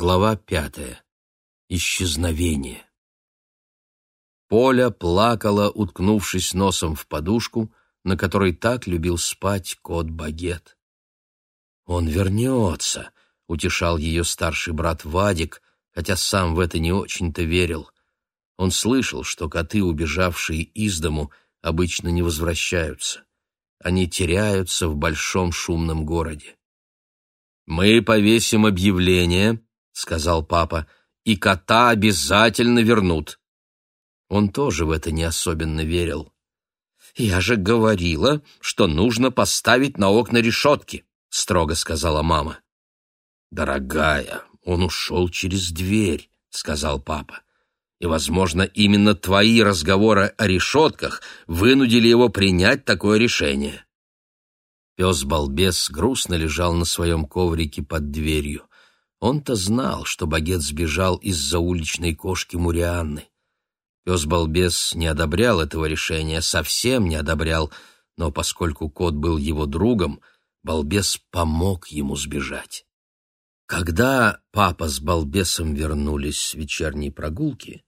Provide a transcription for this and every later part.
Глава пятая. Исчезновение. Поля плакала, уткнувшись носом в подушку, на которой так любил спать кот Багет. «Он вернется», — утешал ее старший брат Вадик, хотя сам в это не очень-то верил. Он слышал, что коты, убежавшие из дому, обычно не возвращаются. Они теряются в большом шумном городе. «Мы повесим объявление», — сказал папа, — «и кота обязательно вернут». Он тоже в это не особенно верил. «Я же говорила, что нужно поставить на окна решетки», — строго сказала мама. «Дорогая, он ушел через дверь», — сказал папа. «И, возможно, именно твои разговоры о решетках вынудили его принять такое решение». Пес-балбес грустно лежал на своем коврике под дверью. Он-то знал, что багет сбежал из-за уличной кошки Мурианны. Пес-балбес не одобрял этого решения, совсем не одобрял, но поскольку кот был его другом, балбес помог ему сбежать. Когда папа с балбесом вернулись с вечерней прогулки,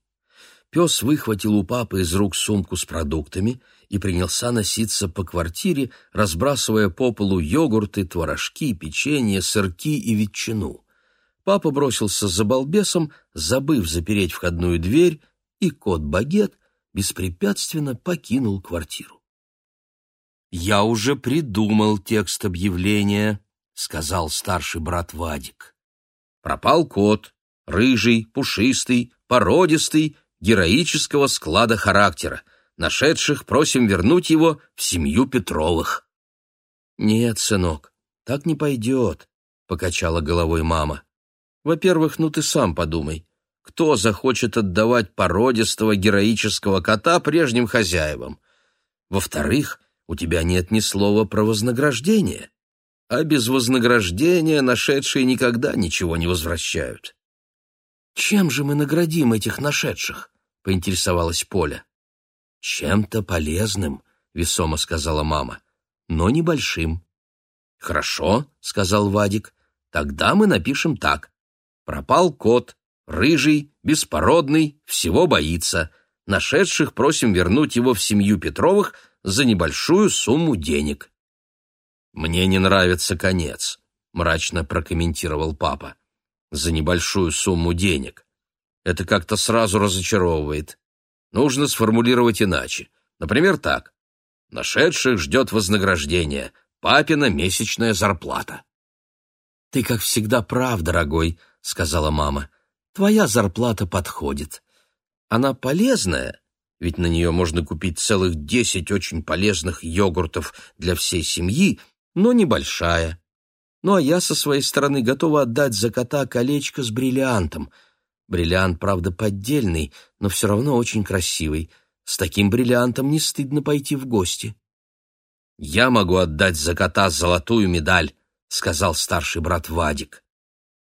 пес выхватил у папы из рук сумку с продуктами и принялся носиться по квартире, разбрасывая по полу йогурты, творожки, печенье, сырки и ветчину. Папа бросился за балбесом, забыв запереть входную дверь, и кот-багет беспрепятственно покинул квартиру. «Я уже придумал текст объявления», — сказал старший брат Вадик. «Пропал кот, рыжий, пушистый, породистый, героического склада характера. Нашедших просим вернуть его в семью Петровых». «Нет, сынок, так не пойдет», — покачала головой мама. «Во-первых, ну ты сам подумай. Кто захочет отдавать породистого героического кота прежним хозяевам? Во-вторых, у тебя нет ни слова про вознаграждение. А без вознаграждения нашедшие никогда ничего не возвращают. «Чем же мы наградим этих нашедших?» — поинтересовалась Поля. «Чем-то полезным», — весомо сказала мама, — «но небольшим». «Хорошо», — сказал Вадик, — «тогда мы напишем так. Пропал кот, Рыжий, беспородный, всего боится. Нашедших просим вернуть его в семью Петровых за небольшую сумму денег. «Мне не нравится конец», — мрачно прокомментировал папа. «За небольшую сумму денег. Это как-то сразу разочаровывает. Нужно сформулировать иначе. Например, так. Нашедших ждет вознаграждение. Папина месячная зарплата». «Ты, как всегда, прав, дорогой», — сказала мама. Твоя зарплата подходит. Она полезная, ведь на нее можно купить целых десять очень полезных йогуртов для всей семьи, но небольшая. Ну а я со своей стороны готова отдать за кота колечко с бриллиантом. Бриллиант, правда, поддельный, но все равно очень красивый. С таким бриллиантом не стыдно пойти в гости. «Я могу отдать за кота золотую медаль», — сказал старший брат Вадик.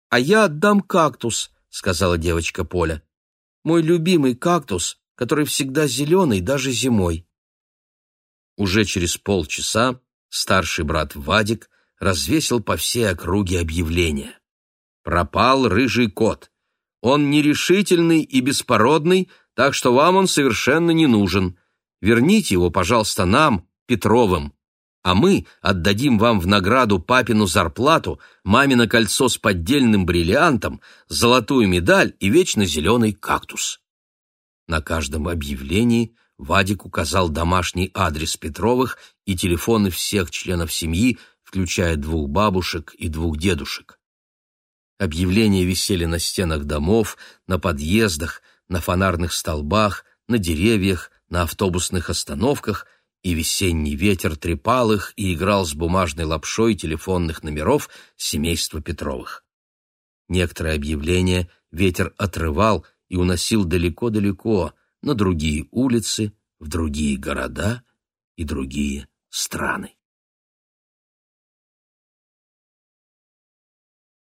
«А я отдам кактус», — сказала девочка Поля. «Мой любимый кактус, который всегда зеленый даже зимой». Уже через полчаса старший брат Вадик развесил по всей округе объявление. «Пропал рыжий кот. Он нерешительный и беспородный, так что вам он совершенно не нужен. Верните его, пожалуйста, нам, Петровым а мы отдадим вам в награду папину зарплату, мамино кольцо с поддельным бриллиантом, золотую медаль и вечно зеленый кактус». На каждом объявлении Вадик указал домашний адрес Петровых и телефоны всех членов семьи, включая двух бабушек и двух дедушек. Объявления висели на стенах домов, на подъездах, на фонарных столбах, на деревьях, на автобусных остановках – и весенний ветер трепал их и играл с бумажной лапшой телефонных номеров семейства Петровых. Некоторые объявления ветер отрывал и уносил далеко-далеко, на другие улицы, в другие города и другие страны.